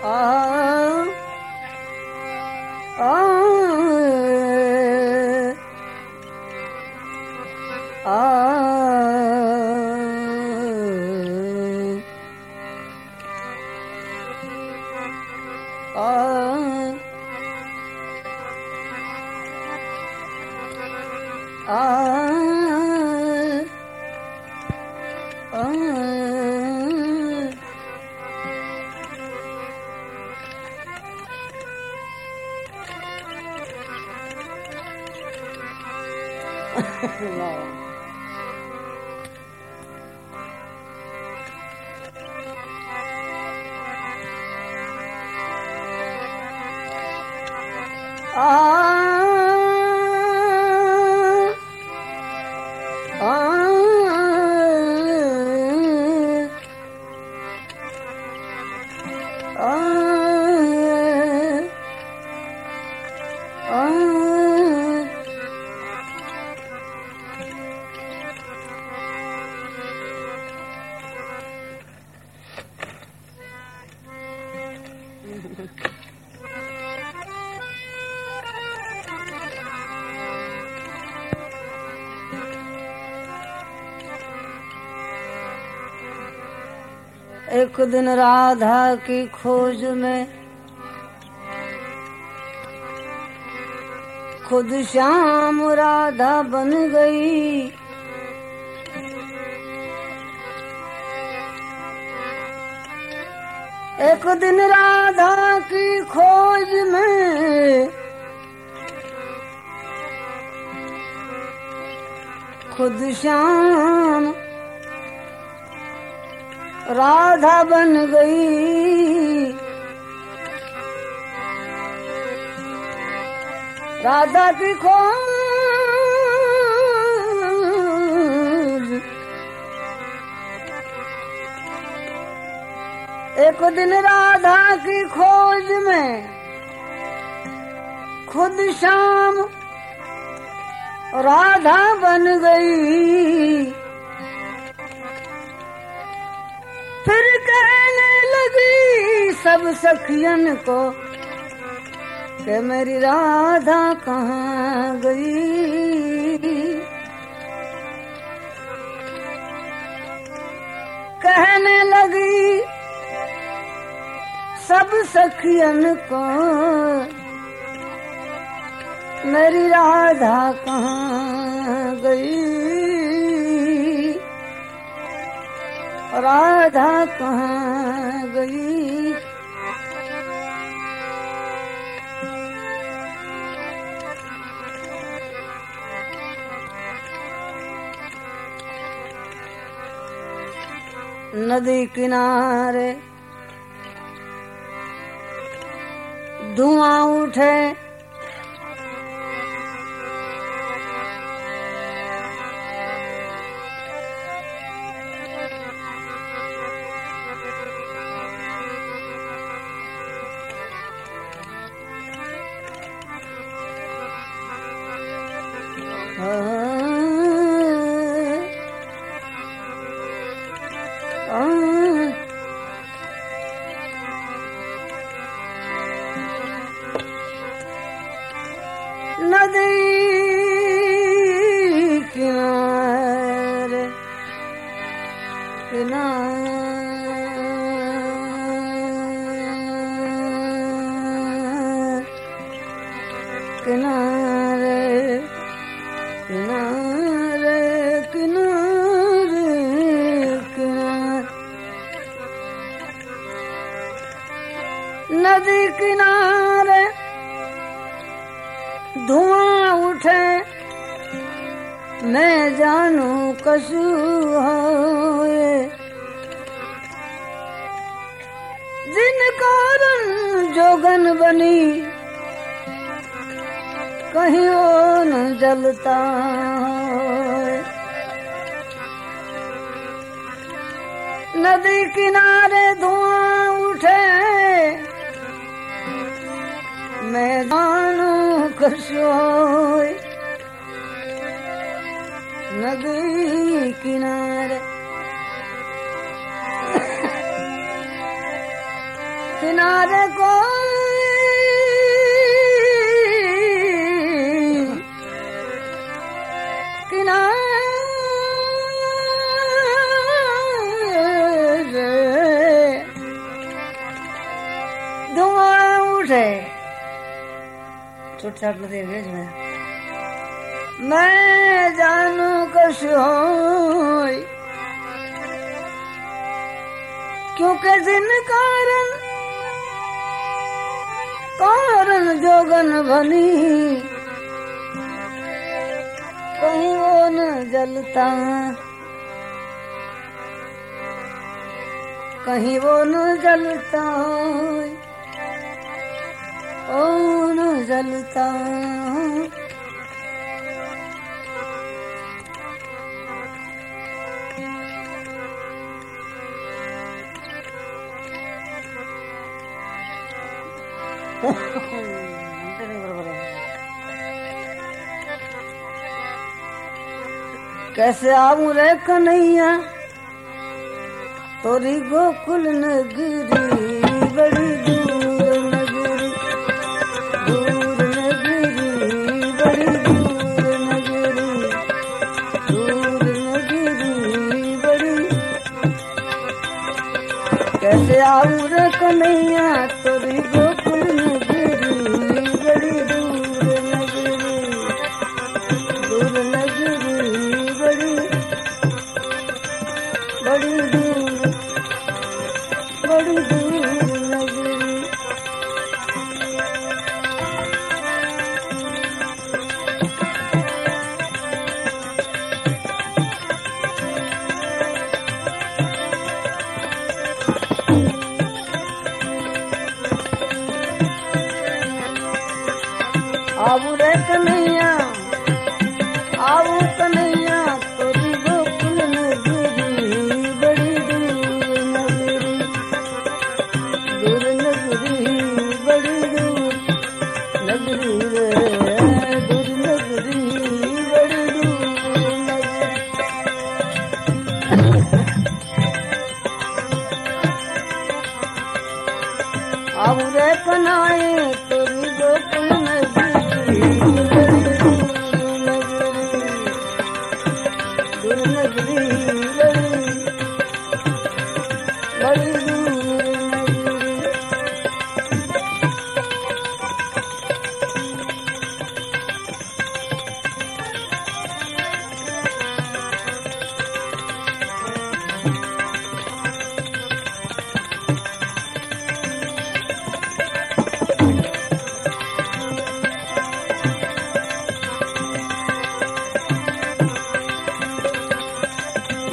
啊。Oh. Ah, ah, ah, ah. एक दिन राधा की खोज में खुद श्याम राधा बन गई। एक दिन राधा की खोज में खुद श्याम राधा बन गई। राधा की खोज। एक दिन राधा की खोज में खुद शाम राधा बन गई। कहने लगी सब सखियन को कि मेरी राधा कहाँ गई? कहने लगी सब सखियन को मेरी राधा कहाँ गई? राधा कहाँ गई? नदी किनारे धुआँ उठे किनारे किनारे किनारे किनारे। किनारे नदी किनारे धुआँ उठे मैं होए नदी किनारे धुआँ उठे मैदान कसोय नदी किनारे किनारे को छूट छाट लगे भेज में मैं जानू कश होय क्योंकि जिन कारण? कारण जोगन बनी। कहीं वो न जलता। कहीं वो न जलता ओ न जलता. कैसे आऊँ रे कन्हैया तोरी गोकुल नगरी बड़ी रे कन्हैया तोरी गोकुल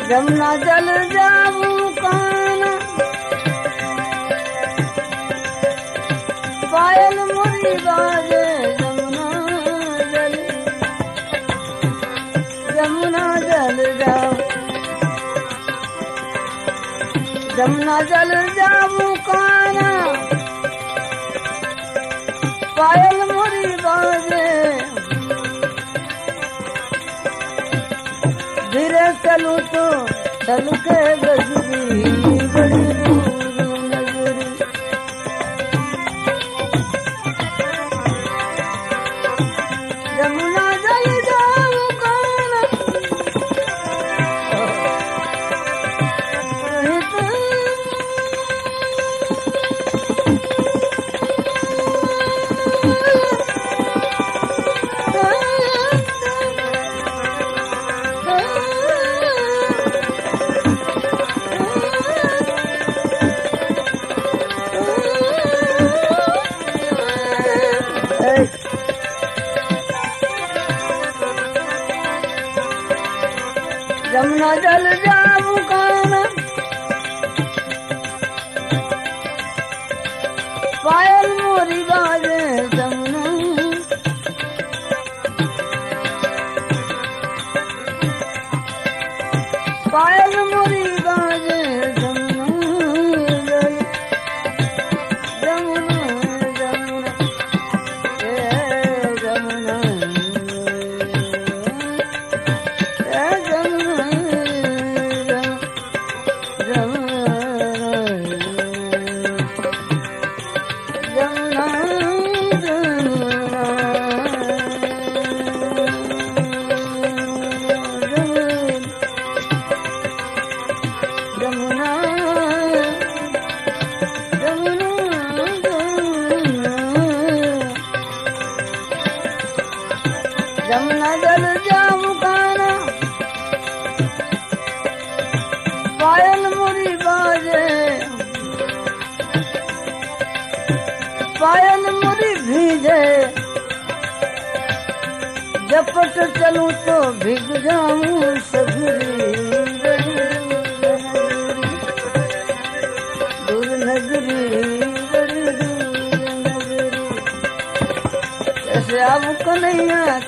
जमुना जल जाऊ काना। पायल मुरी बाजे जमुना जल। जमुना जल जाऊ। जमुना जल जाऊ काना। पायल मुरी बाजे तो चल के जमुना जल जाऊ काना? पायल मुरी भीजे। जपट चलू तो भिग जाऊँ सगरी। दूर नगरी कैसे अब कन्हैया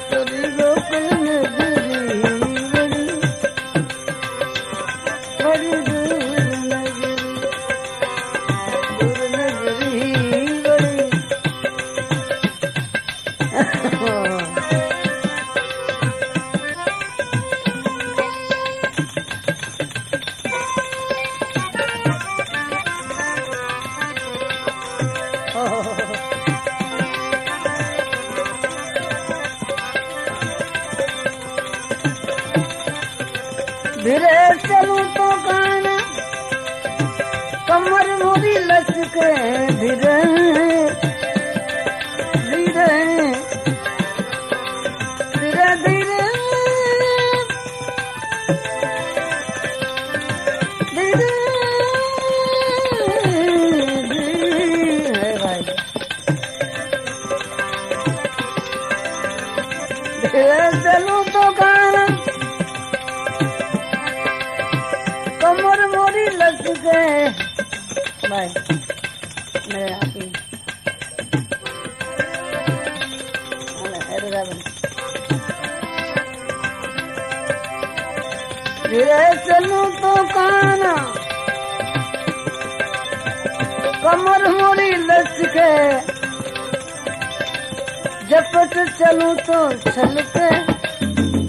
चलते चलूँ तो छलते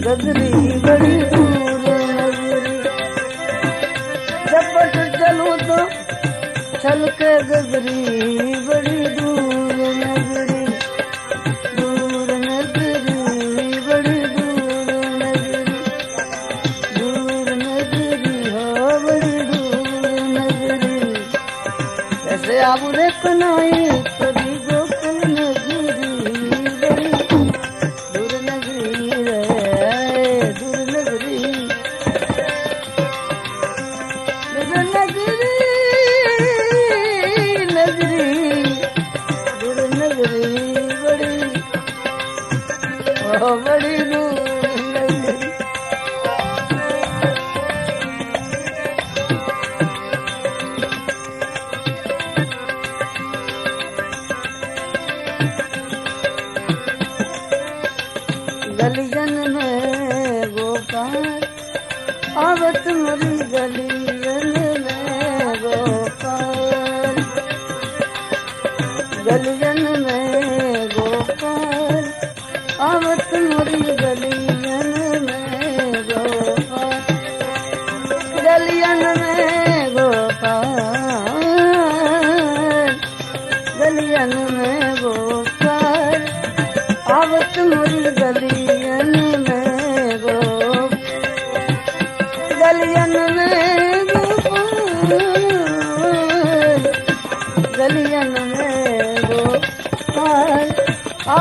गगरी बड़ी दूर नगरी। चपट चलूँ तो छलके गगरी बड़ी दूर नगरी। दूर नगरी, बड़ी दूर नगरी। दूर नगरी, हो, बड़ी दूर नगरी। ऐसे आबू रे कनाई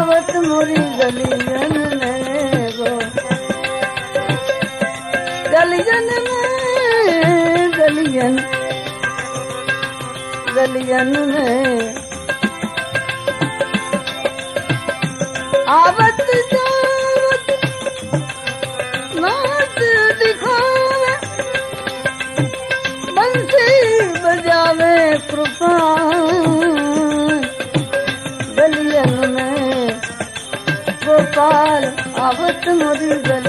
आवत मोरी गलियन में गो गलियन में गलियन गलियन में। आवत बाबत 怎么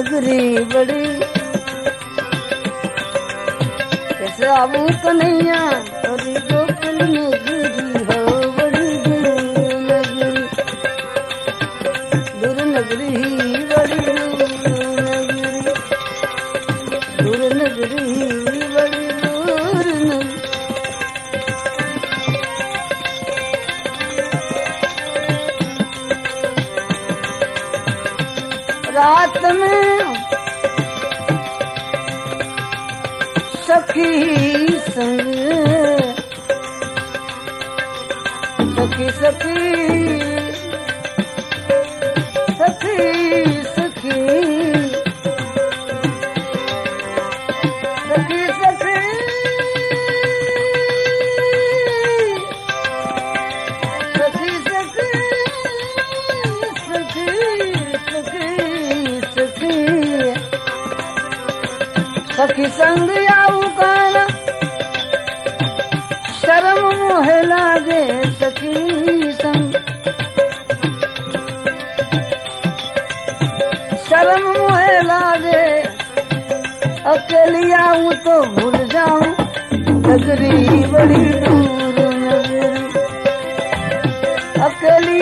नगरी बड़ी। श्रावू कन्हैया तोरी में रात में सखी संग सखी सखी अकेली आऊँ तो भूल जाऊँ। नगरी बड़ी दूर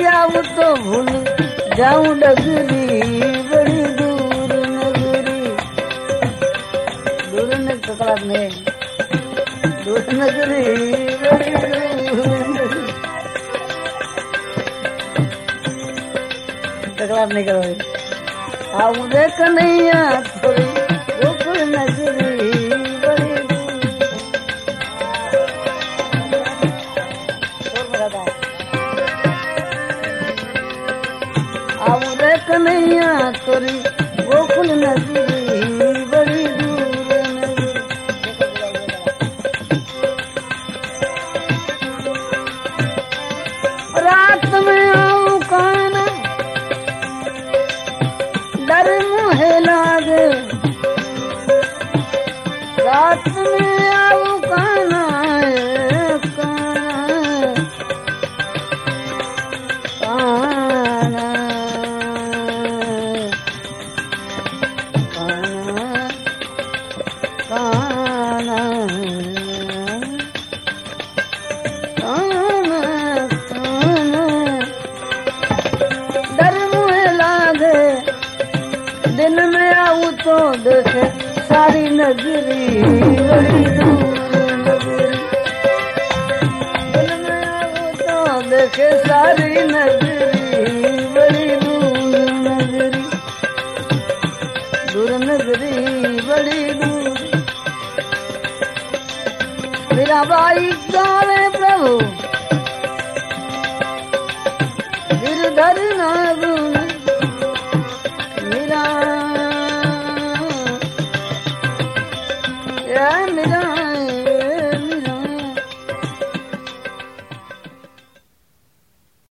आऊँ तो भूल जाऊँ। नगरी बड़ी दूर नगरी। दूर न ककड़ा में दूर नगरी बड़ी दूर नहीं करो। आऊँ देख नहीं आ थोड़ी ऊपर डर मुहे लागे? रात में आऊँ